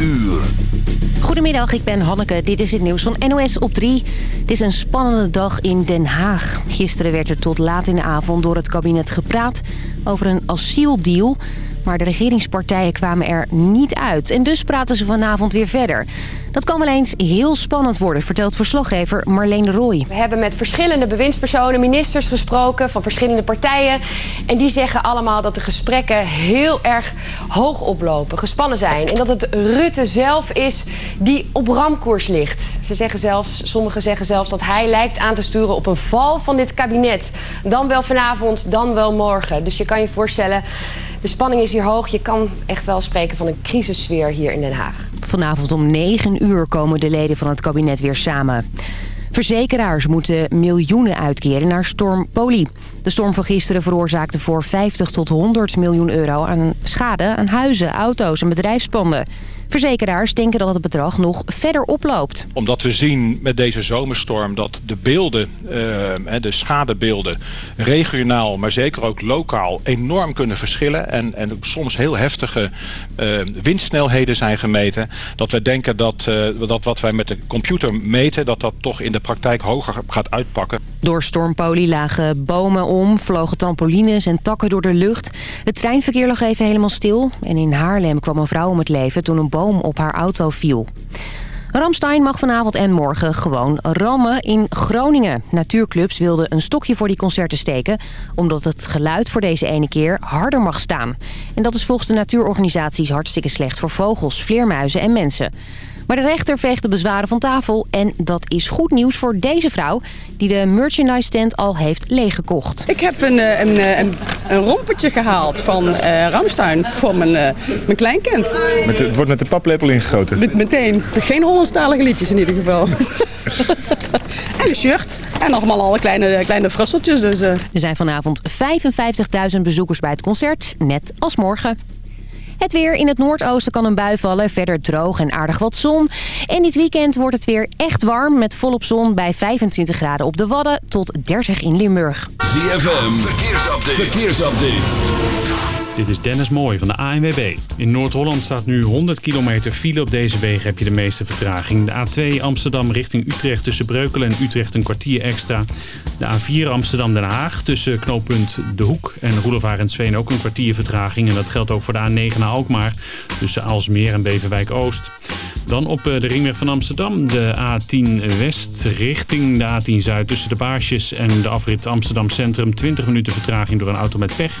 uur. Goedemiddag, ik ben Hanneke. Dit is het nieuws van NOS op 3. Het is een spannende dag in Den Haag. Gisteren werd er tot laat in de avond door het kabinet gepraat over een asieldeal... Maar de regeringspartijen kwamen er niet uit. En dus praten ze vanavond weer verder. Dat kan wel eens heel spannend worden, vertelt verslaggever Marleen Rooij. We hebben met verschillende bewindspersonen, ministers gesproken van verschillende partijen. En die zeggen allemaal dat de gesprekken heel erg hoog oplopen, gespannen zijn. En dat het Rutte zelf is die op ramkoers ligt. Ze zeggen zelfs, sommigen zeggen zelfs dat hij lijkt aan te sturen op een val van dit kabinet. Dan wel vanavond, dan wel morgen. Dus je kan je voorstellen... De spanning is hier hoog. Je kan echt wel spreken van een crisissfeer hier in Den Haag. Vanavond om 9 uur komen de leden van het kabinet weer samen. Verzekeraars moeten miljoenen uitkeren naar storm Poli. De storm van gisteren veroorzaakte voor 50 tot 100 miljoen euro aan schade aan huizen, auto's en bedrijfspanden. Verzekeraars denken dat het bedrag nog verder oploopt. Omdat we zien met deze zomerstorm dat de beelden, eh, de schadebeelden, regionaal, maar zeker ook lokaal, enorm kunnen verschillen. En, en soms heel heftige uh, windsnelheden zijn gemeten. Dat we denken dat, uh, dat wat wij met de computer meten, dat dat toch in de praktijk hoger gaat uitpakken. Door stormpoli lagen bomen om, vlogen trampolines en takken door de lucht. Het treinverkeer lag even helemaal stil. En in Haarlem kwam een vrouw om het leven toen een boom op haar auto viel. Ramstein mag vanavond en morgen gewoon rammen in Groningen. Natuurclubs wilden een stokje voor die concerten steken... omdat het geluid voor deze ene keer harder mag staan. En dat is volgens de natuurorganisaties hartstikke slecht voor vogels, vleermuizen en mensen. Maar de rechter veegt de bezwaren van tafel. En dat is goed nieuws voor deze vrouw die de merchandise stand al heeft leeggekocht. Ik heb een, eh, een, eh, een, een rompertje gehaald van uh, Ramstein voor mijn, uh, mijn kleinkind. Met de, het wordt met de paplepel ingegoten? Met, meteen. Geen Hollandstalige liedjes in ieder geval. en een shirt. En nogmaals alle kleine, kleine frusseltjes. Dus, uh. Er zijn vanavond 55.000 bezoekers bij het concert. Net als morgen. Het weer in het noordoosten kan een bui vallen. Verder droog en aardig wat zon. En dit weekend wordt het weer echt warm met volop zon bij 25 graden op de Wadden tot 30 in Limburg. ZFM, verkeersupdate. verkeersupdate. Dit is Dennis Mooij van de ANWB. In Noord-Holland staat nu 100 kilometer file. Op deze wegen heb je de meeste vertraging. De A2 Amsterdam richting Utrecht tussen Breukelen en Utrecht een kwartier extra. De A4 Amsterdam-Den Haag tussen knooppunt De Hoek en Sveen ook een kwartier vertraging. En dat geldt ook voor de A9 naar Alkmaar tussen Alsmeer en Beverwijk-Oost. Dan op eh, de ringweg van Amsterdam de A10 West richting de A10 Zuid tussen de Baarsjes en de afrit Amsterdam Centrum. 20 minuten vertraging door een auto met pech.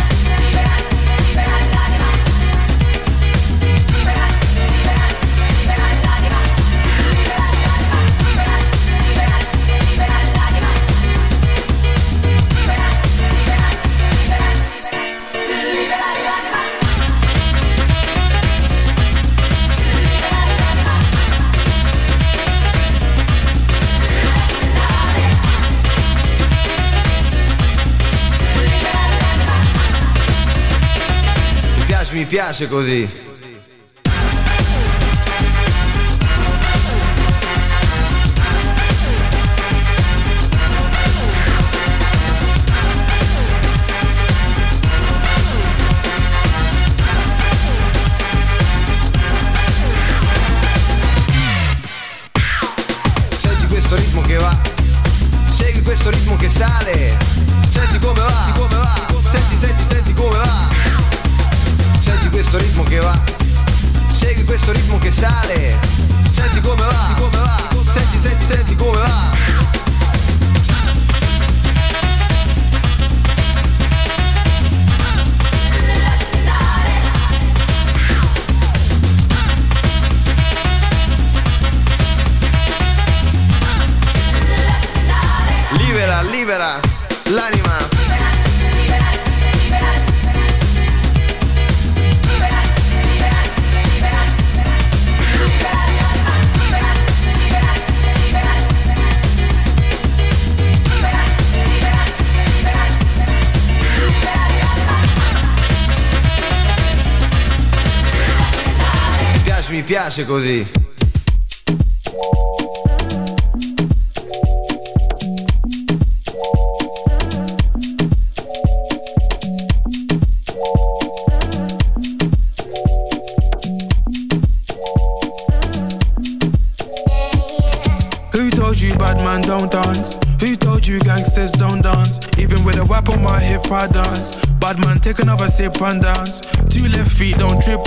Mi piace così. Piace così. Who told you bad man don't dance? Who told you gangsters don't dance? Even with a whip on my hip, I dance. Bad man, take another sip and dance.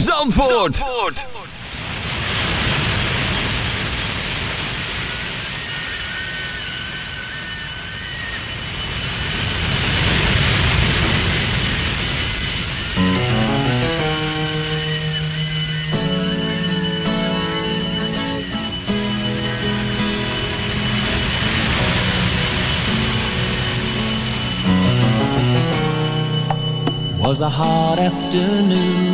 Zandvoort. Zandvoort. was a hot afternoon, the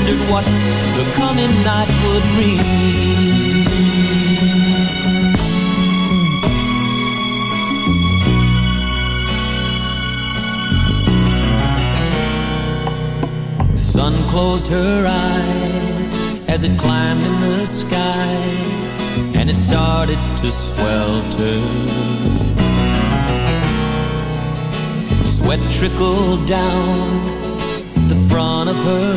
wondered what the coming night would bring. The sun closed her eyes as it climbed in the skies and it started to swelter. Sweat trickled down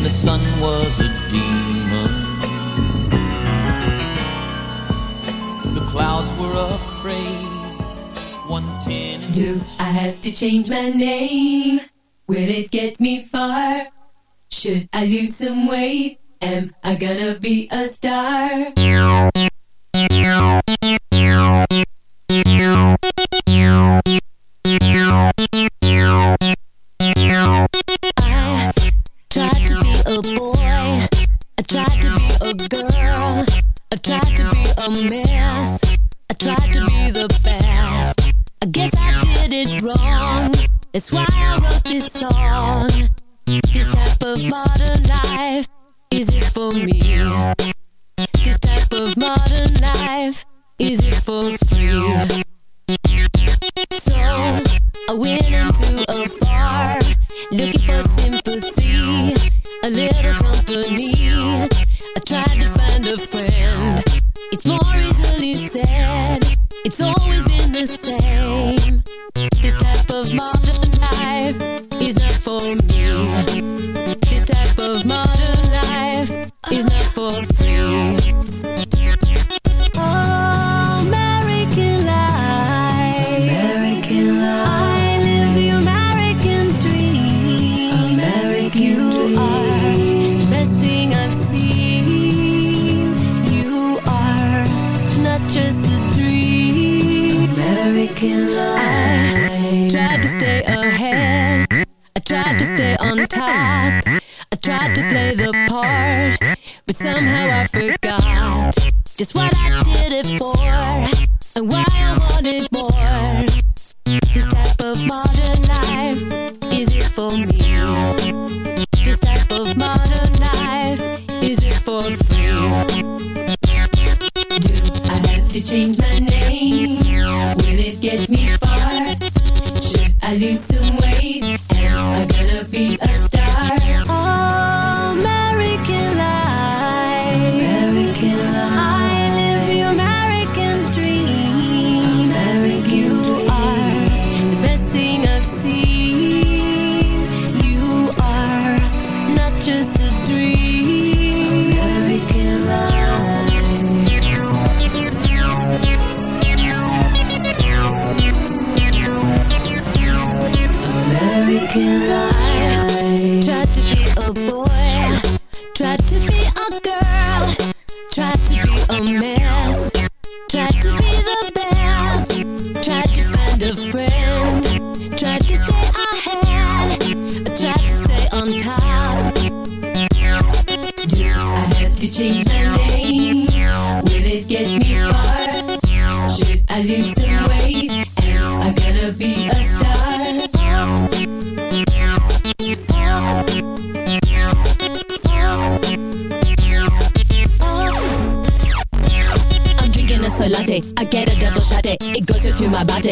and the sun was a demon. The clouds were afraid. Do I have to change my name? Will it get me far? Should I lose some weight? Am I gonna be a star? That's why I wrote this song. This type of modern life, is it for me? This type of modern life, is it for free? So I went into a bar, looking for sympathy, a little company. I tried to find a friend. It's more easily said. It's always been the same.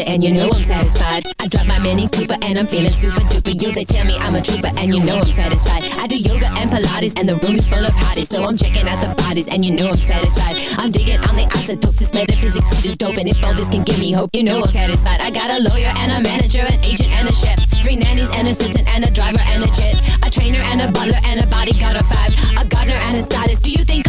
And you know I'm satisfied. I drop my Mini Cooper and I'm feeling super duper. You they tell me I'm a trooper and you know I'm satisfied. I do yoga and Pilates and the room is full of hotties, so I'm checking out the bodies and you know I'm satisfied. I'm digging on the isotope, this metaphysics is dope, and if all this can give me hope, you know I'm satisfied. I got a lawyer and a manager, an agent and a chef, three nannies, and an assistant and a driver and a jet, a trainer and a butler and a bodyguard of five, a gardener and a stylist. Do you think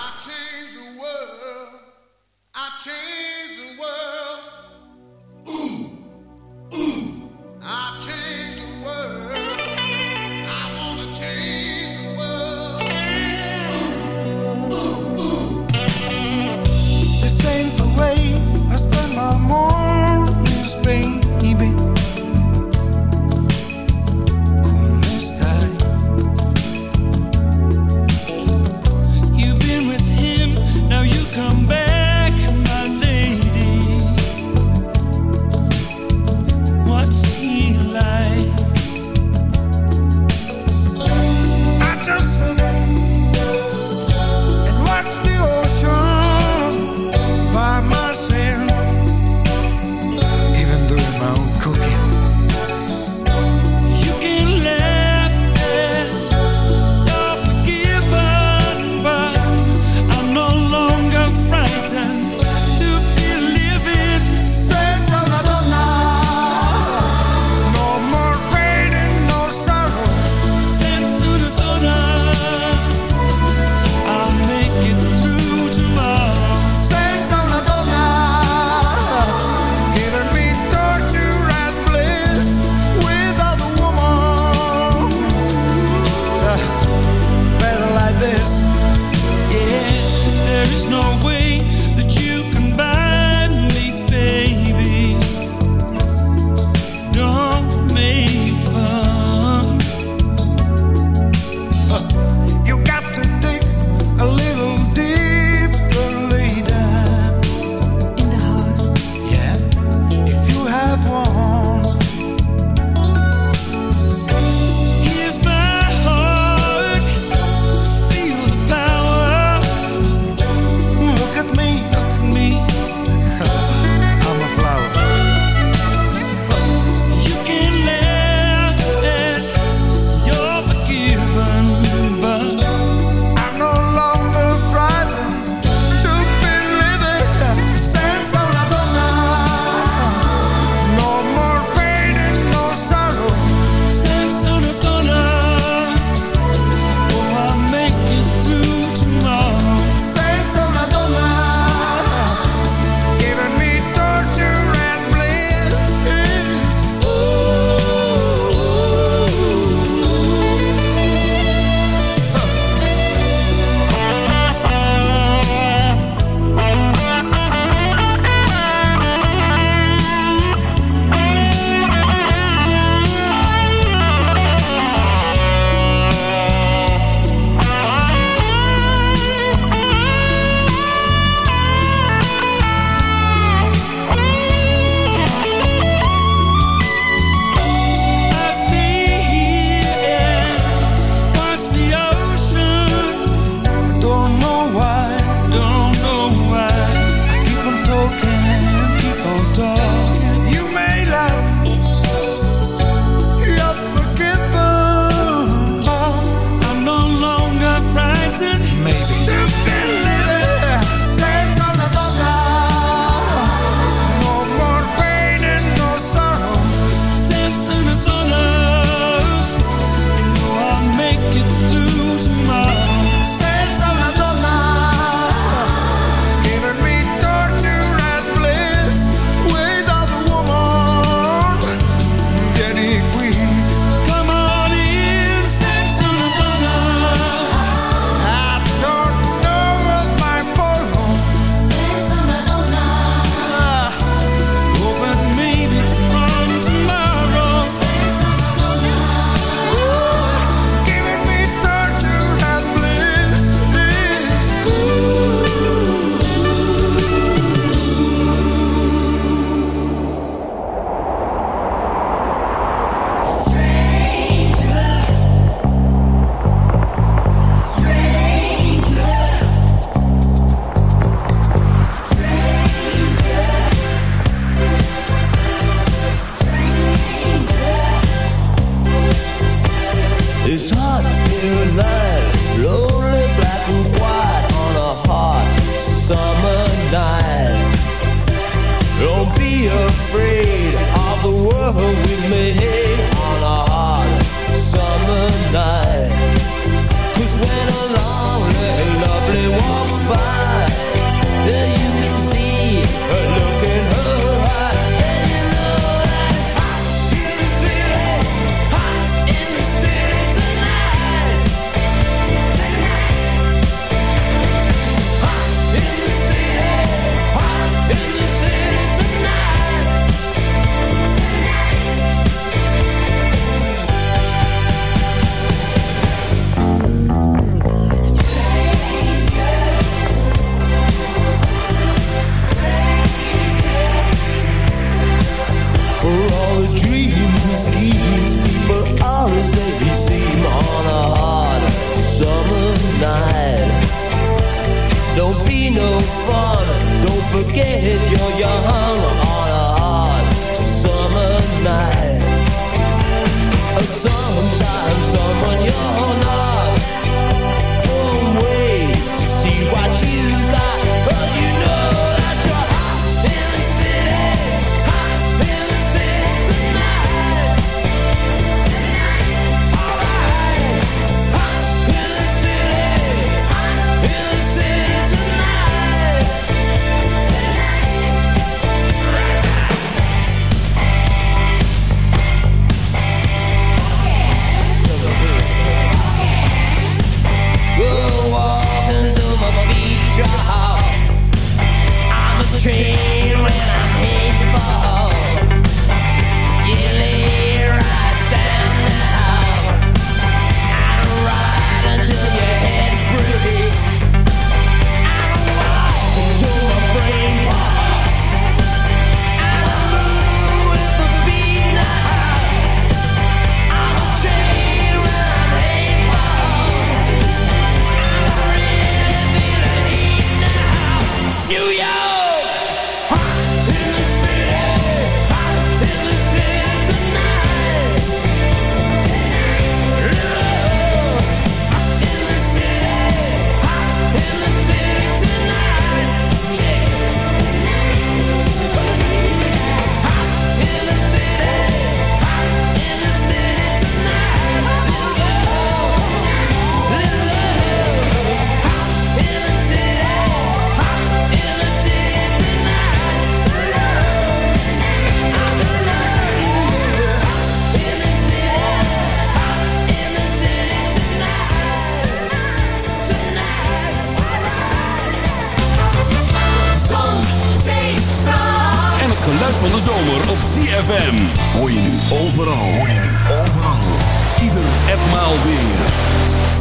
Ditmaal weer.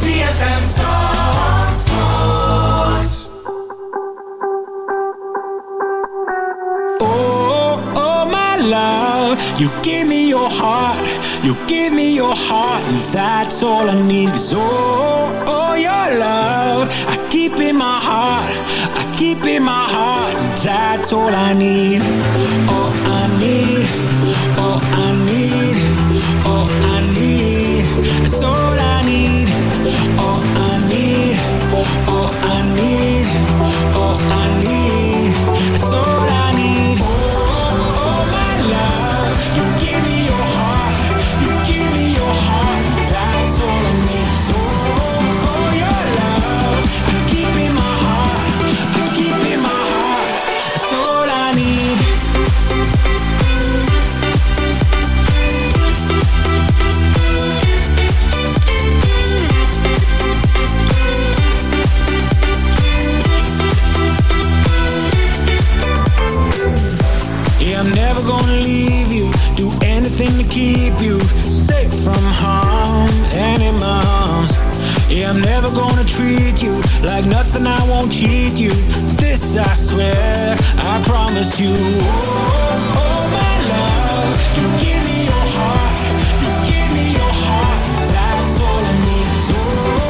ZFM Zandvoort. Oh, oh my love. You give me your heart. You give me your heart. And that's all I need. Cause oh, oh your love. I keep in my heart. I keep in my heart. And that's all I need. All I need. All I need. keep you safe from harm and in my arms. Yeah, I'm never gonna treat you like nothing. I won't cheat you. This I swear, I promise you. Oh, oh my love, you give me your heart, you give me your heart. That's all I need. So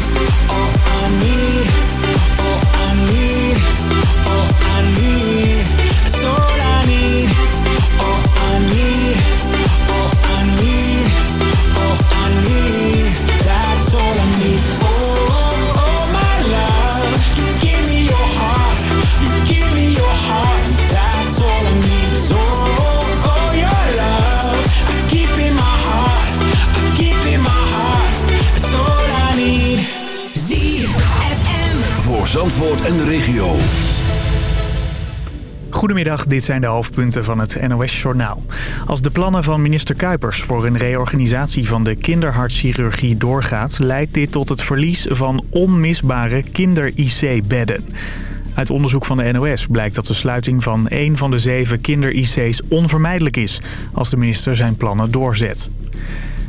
Zandvoort en de regio. Goedemiddag, dit zijn de hoofdpunten van het NOS-journaal. Als de plannen van minister Kuipers voor een reorganisatie van de kinderhartchirurgie doorgaat... leidt dit tot het verlies van onmisbare kinder-IC-bedden. Uit onderzoek van de NOS blijkt dat de sluiting van één van de zeven kinder-IC's onvermijdelijk is... als de minister zijn plannen doorzet.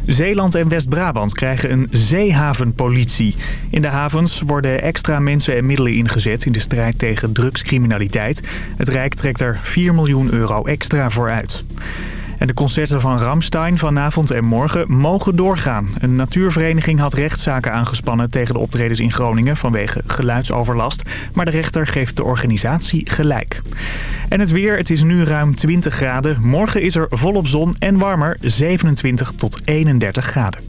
Zeeland en West-Brabant krijgen een zeehavenpolitie. In de havens worden extra mensen en middelen ingezet in de strijd tegen drugscriminaliteit. Het Rijk trekt er 4 miljoen euro extra voor uit. De concerten van Ramstein vanavond en morgen mogen doorgaan. Een natuurvereniging had rechtszaken aangespannen tegen de optredens in Groningen vanwege geluidsoverlast. Maar de rechter geeft de organisatie gelijk. En het weer, het is nu ruim 20 graden. Morgen is er volop zon en warmer, 27 tot 31 graden.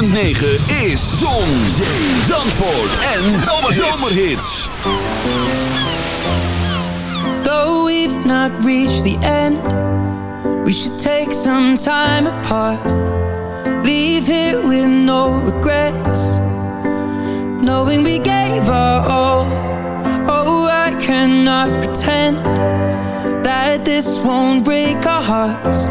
106.9 is Zon, Zee, Zandvoort en Zomerhits. Though we've not reached the end, we should take some time apart. Leave here with no regrets, knowing we gave our all. Oh, I cannot pretend that this won't break our hearts,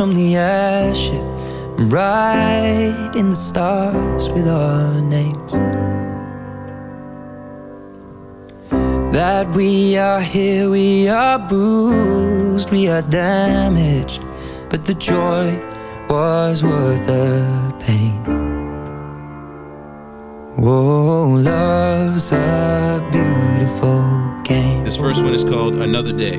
from the ashes and write in the stars with our names. That we are here, we are bruised, we are damaged, but the joy was worth the pain. Whoa, love's a beautiful game. This first one is called Another Day.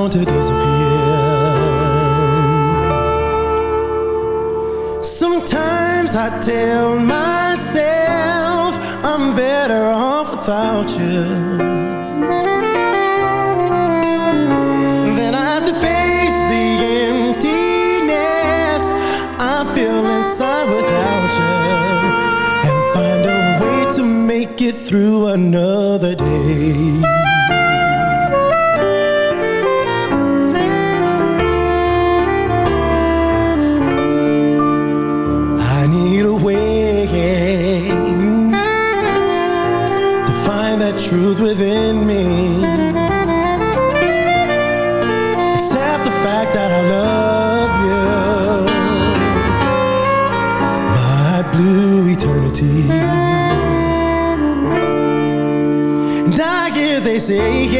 Bound to disappear. Sometimes I tell myself I'm better off without you. Then I have to face the emptiness I feel inside without you and find a way to make it through another day. Say,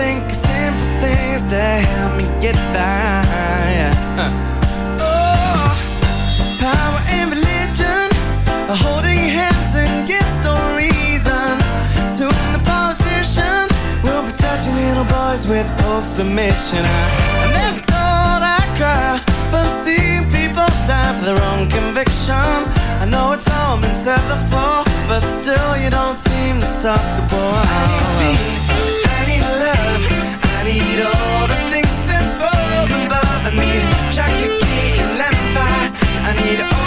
think of simple things that help me get by. Oh, power and religion are holding hands against reason. The politicians will be touching little boys with Pope's permission. I, I never thought I'd cry from seeing people die for their own conviction. I know it's all been said before, but still you don't seem to stop the war. I need all the things sent from above. I need chocolate cake and lemon pie. I need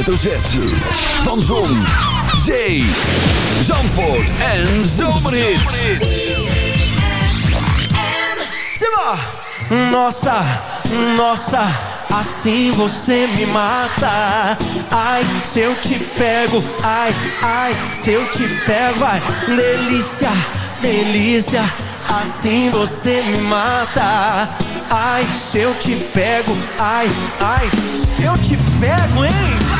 hoofdletter Z. Van Zon, Zee, Zandvoort en Nossa, nossa, assim você me mata. Ai, se eu te pego, ai, ai, se eu te pego, ai. Delícia, delícia, assim você me mata. Ai, se eu te pego, ai, ai, se eu te pego, hein?